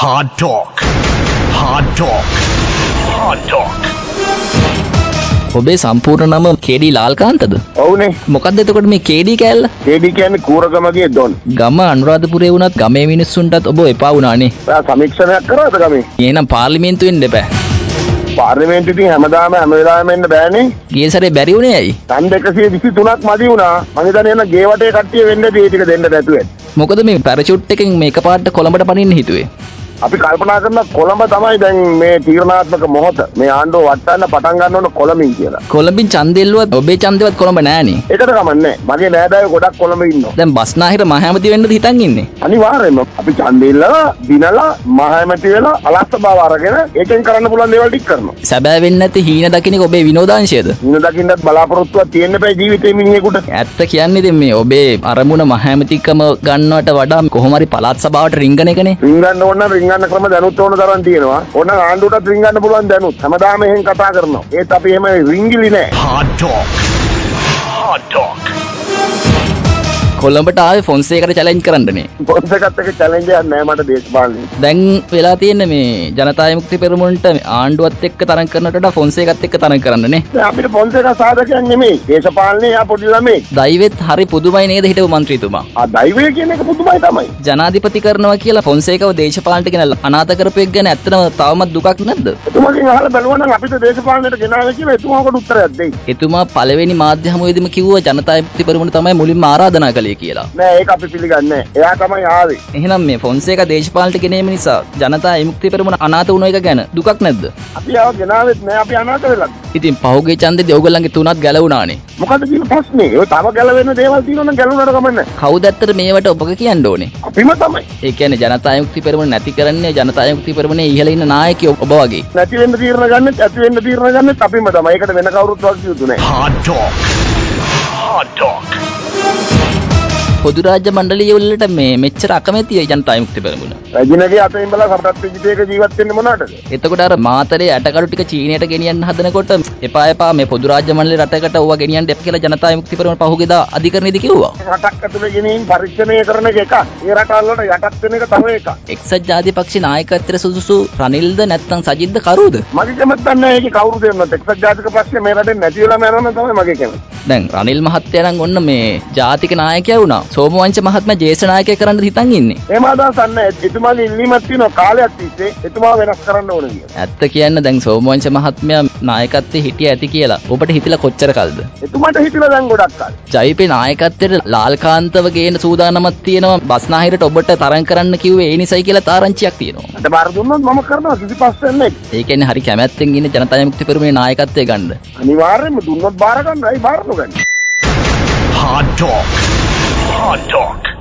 Hard Talk. Hard Talk. Hard Talk. ඔබේ සම්පූර්ණ නම කේඩී ලාල්කාන්තද? ඔවුනේ. මොකක්ද එතකොට මේ කේඩී කෑල්ල? ඒඩි කියන්නේ කූරගමගේ දොන්. ගම අනුරාධපුරේ වුණත් ගමේ මිනිස්සුන්ටත් ඔබ එපා වුණානේ. ඔයා සමීක්ෂණයක් කරාද ගමේ? එහෙනම් පාර්ලිමේන්තුවෙන් දෙපෑ පාර්ලිමේන්තු ඉතින් හැමදාම හැම වෙලාවෙම එන්න බෑනේ. ගිය සැරේ බැරි වුණේ ඇයි? තන් 223ක් මදි වුණා. මං හිතන්නේ එන ගේ වටේ කට්ටිය වෙන්න දී ටික දෙන්න නැතුව. මොකද මේ පැරචුට් එකෙන් මේක පාට කොළඹට පනින්න හිතුවේ අපි කල්පනා කරන කොළඹ තමයි දැන් මේ තීරණාත්මක මොහොත මේ ආණ්ඩුව වටන්න පටන් ගන්න ඕන කොළඹින් කියලා. කොළඹින් ඡන්දෙල්ලුවත් ඔබේ ඡන්දෙවත් කොළඹ නෑනේ ඒකට කමන්නේ මගේ නෑදෑයෝ ගොඩක් කොළඹ ඉන්නවා. දැන් බස්නාහිර මහඇමති වෙන්නද හිතන් ඉන්නේ අනිවාර්යයෙන්ම අපි ඡන්දෙල්ලලා දිනලා මහෑමති වෙලා අලස්ස බව අරගෙන ඒකෙන් කරන්න පුළුවන් දේවල් ටික කරනවා. සැබෑ වෙන්නේ නැති හීන දකින්න එක ඔබේ විනෝදාංශයද ඉන්න දකින්නත් බලාපොරොත්තුවක් තියෙන්න බෑ ජීවිතේ මිනිහෙකුට. ඇත්ත කියන්නේ ඉතින් මේ ඔබේ අරමුණ මහඇමතිකම ගන්නවට වඩා කොහොම හරි පළාත් සභාවට රිංගන එකනේ රිංගන්න ඕන නම් රිංගන්න ක්‍රම දැනුත් ඕන තරම් තියෙනවා. ඕන ආණ්ඩුවටත් රිංගන්න පුළුවන් දැනුත්. හැමදාම එහෙන් කතා කරනවා. ඒත් අපි එහෙම රිංගිලි නෑ. Hard Talk. Hard Talk. කොළඹට ආවේ ෆොන්සේකට චැලෙන්ජ් කරන්නනේ පොන්ස එකත් එක චැලෙන්ජ් එකක් නෑ මට දේශපාලනේ. දැන් වෙලා තියෙන්නේ මේ ජනතා විමුක්ති පෙරමුණට ආණ්ඩුවත් එක්ක තරම් කරනට ෆොන්සේකත් එක්ක තරම් කරන්නනේ අපිට පොන්ස එක සාධකයක් නෙමෙයි. දේශපාලනේ යා පොඩි ළමයි. දෛවෙත් හරි පුදුමයි නේද හිටපු මන්ත්‍රීතුමා ආ දෛවය කියන එක පුදුමයි තමයි. ජනාධිපති කරනවා කියලා ෆොන්සේකව අනාථ කරපු එක ගැන ඇත්තටම තවමත් දුකක් නැද්ද එතුමාගෙන් අහලා බලුවා නම් අපිට දේශපාලනයට ගෙනාවේ කියලා එතුමාකට උත්තරයක් දෙයි. එතුමා පළවෙනි මාධ්‍ය හමුවේදීම කිව්වා ජනතා විමුක්ති පෙරමුණ තමයි මුලින්ම ආරාධනා කළේ කියලා නෑ ඒක අපි පිළිගන්නේ නෑ. එයා තමයි ආවේ. එහෙනම් මේ ෆොන්සේක දේශපාලනට ගෙනීම නිසා ජනතා විමුක්ති පෙරමුණ අනාථ වුණ එක ගැන දුකක් නැද්ද අපි ආව ගෙනාවෙත් නෑ අපි අනාථ වෙලා. ඉතින් පහුගිය ඡන්දෙදී ඔයගොල්ලන්ගේ තුනත් ගැලවුණානේ මොකද කියන ප්‍රශ්නේ? ඔය තව ගැලවෙන දේවල් තියෙනවා නම් ගැලවුණාට කමන්නේ. කවුද ඇත්තට මේවට ඔබක කියන්න ඕනේ අපිම තමයි. ඒ කියන්නේ ජනතා විමුක්ති පෙරමුණ නැති කරන්නේ ජනතා විමුක්ති පෙරමුණේ ඉහළ ඉන්න නායකයෝ ඔබ වගේ නැති වෙන්න තීරණ ගන්නෙත් ඇති වෙන්න තීරණ ගන්නෙත් අපිම තමයි. ඒකට වෙන කවුරුත් වගේ යුතු නෑ. Hard Talk. Hard Talk. පොදු රාජ්‍ය මණ්ඩලය වලට මේ මෙච්චර අකමැතියි ජනතා විමුක්ති පෙරමුණ රජිනගේ අතින් බලා සමටත් විජිතයක ජීවත් වෙන්නේ මොනවටද? එතකොට අර මාතරේ ඇටකඩු ටික චීනයට ගෙනියන්න හදනකොට එපා එපා මේ පොදු රාජ්‍ය මණ්ඩලේ රටකට ඕවා ගෙනියන්න එපා කියලා ජනතා විමුක්ති පෙරමුණ පහුගියදා අධිකරණයේදී කිව්වා රටක් ඇතුලේ ගෙනින් පරීක්ෂණය කරන එක එකක්. ඒ රටවල් වලට යටත් වෙන එක තව එකක්. එක්සත් ජාතික පක්ෂේ නායකත්වයට සුදුසු රනිල්ද නැත්නම් සජිත්ද කරුද මගේ කැමැත්ත නැහැ ඒකේ කවුරුද එන්නත් එක්සත් ජාතික පක්ෂය මේ රටෙන් නැති වෙලාම යනවා තමයි මගේ කැමැත්ත. දැන් රනිල් මහත්තයා නම් ඔන්න මේ ජාතික නායකයා වුණා සෝමවංශ මහත්මයා ජේෂ්ඨ නායකයෙක් කරන්න හිතන් ඉන්නේ එහෙම අදහසක් නැහැ. එතුමාගේ ඉල්ලීමක් තියෙනවා කාලයක් තිස්සේ එතුමාව වෙනස් කරන්න ඕන කියලා. ඇත්ත කියන්න දැන් සෝමවංශ මහත්මයා නායකත්වයේ හිටිය ඇති කියලා ඔබට හිතිලා කොච්චර කල්ද එතුමාට හිතිලා දැන් ගොඩක් කාලේ. ජයිපේ නායකත්වයට ලාල්කාන්තව ගේන සූදානමක් තියෙනවා බස්නාහිරට ඔබට තරම් කරන්න කිව්වේ ඒ නිසයි කියලා තාරංචියක් තියෙනවා මට බාර දුන්නොත් මම කරනවා කිසි පස්සෙන් නැහැ. ඒ කියන්නේ හරි කැමැත්තෙන් ඉන්න ජනතා විමුක්ති පෙරමුණේ නායකත්වය ගන්න අනිවාර්යයෙන්ම දුන්නොත් බාර ගන්නයි බාර නොගන්න. Hard Talk. hard talk.